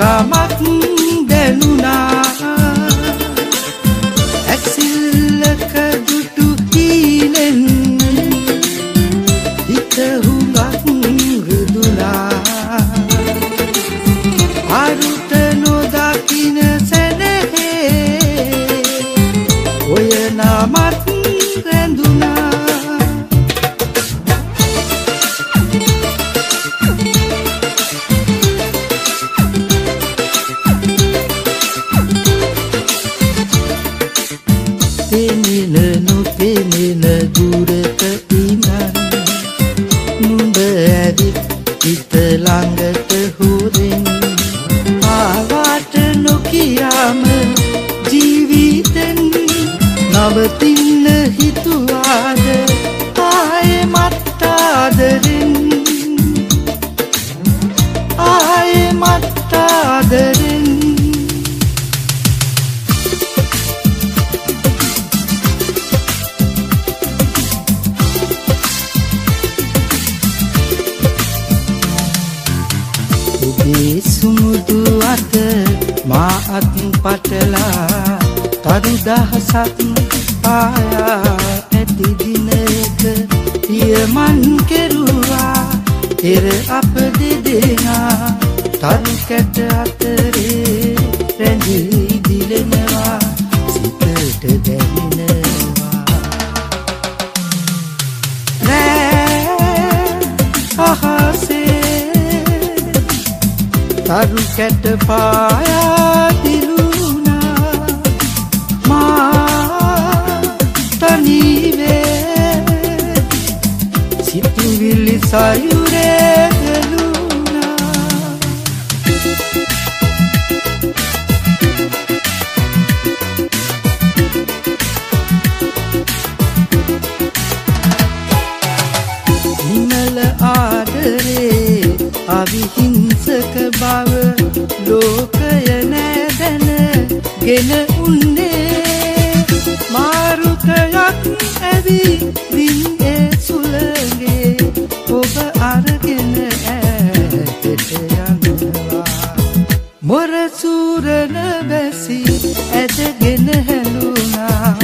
cama. දුරට ඉනන් නුඹ ඇවිත් හිත ළඟට හුරෙන් ආවාට නොකියාම ජීවිතෙන් නවතින්න හිතුවාද ඔබේ සුමුදු අත මා අත් පටලා තරු දහසක් පායා ඇති දිනක පියමන් කෙරුවා. එර අප දෙදෙනා තරු කැට අතරේ කැට පායා දිලුණා මා තනිවේ සිතුවිලි සයුරේ හෙළුණා නිමල ආදරේ අවිහිංසක බව ලෝකය නෑදැන ගෙන උන්නේ. මාරුකයක් ඇවි දින්නේ සුළගේ ඔබ අරගෙන ඈතට යනවා. මොරසූරන බැසි ඇදගෙන හැලුණා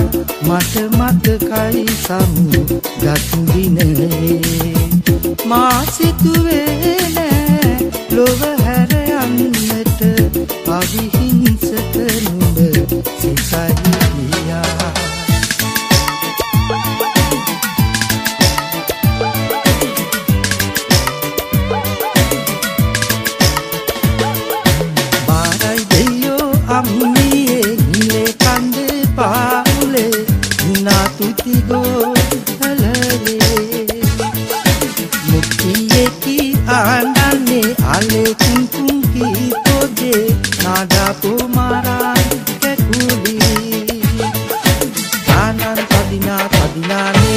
මට මතකයි සමු ගත්දිනේ මා සිතුවේ Pag namin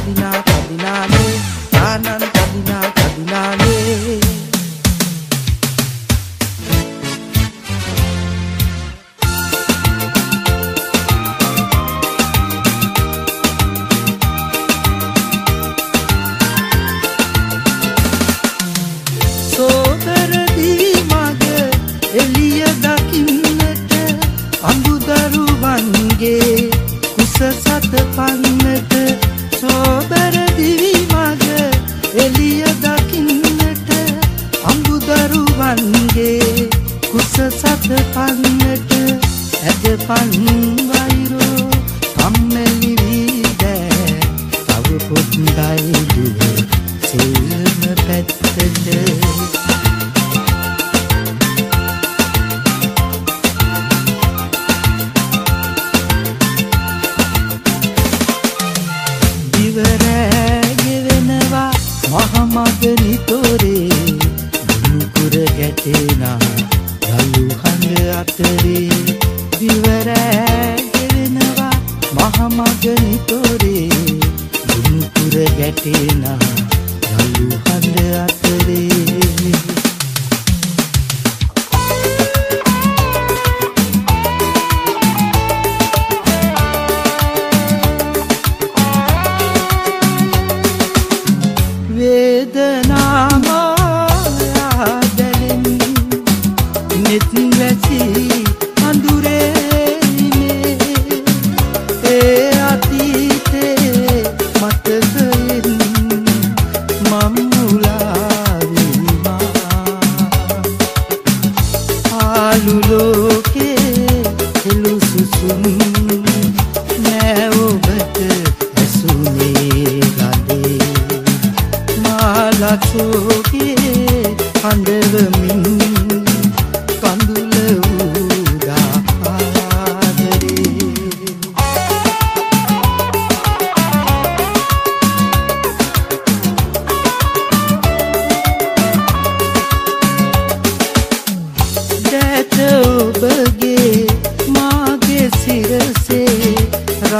තානන් තදිනා තදිනානේ තානන් තදිනා තදිනානේ සෝදරදී මග එලිය දකින්නට අඹුදරුවන්ගේ කුස සත පන්නට කුස සත පන්නට ඇද පන් මහමගනිතොරේ දුකුර ගැටෙනා රළු හඬ අතරේ. පාලු ලෝකේ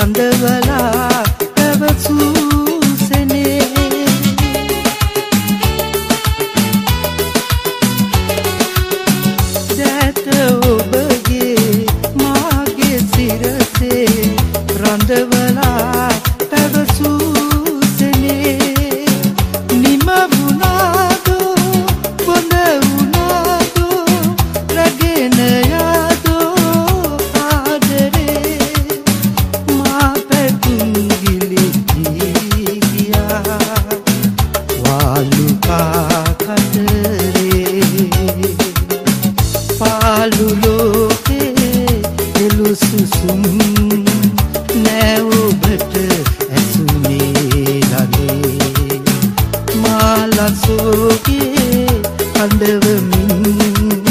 சார்ந்தவளா පාලු ලෝකේ එළු සුසුම් නෑ ඔබට ඇසුනේ ගලේ මාලසෝගේ කඳවමින්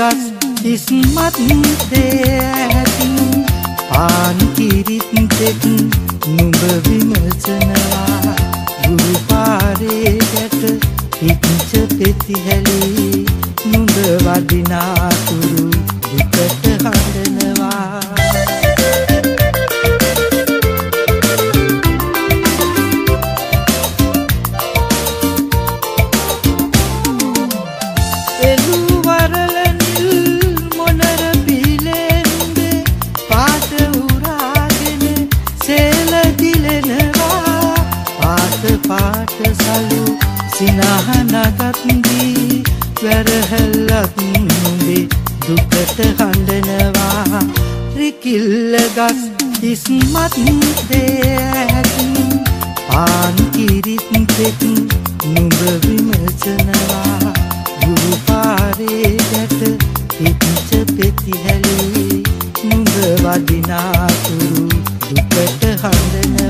ගස් ඉස්මත් දේඇතින් පාන් කිරිත් තෙක් නුඹ විමසනවා ගුරු පාරේ ගැට හිච්ච පෙති හැලී. නුඹ වදිනාතුරු දුකට සිනහනගත්දී වැරහැල්ලත් නුඹේ දුකට හඬනවා. රිකිල්ල ගස් ඉස්මත් දේඇතින් පාන් කිරිත් තෙක් නුඹ විමසනවා ගුරු පාරේ ගැට හිච්ච පෙති හැලේ නුඹ වදිනාතුරු දුකට හඬනවා.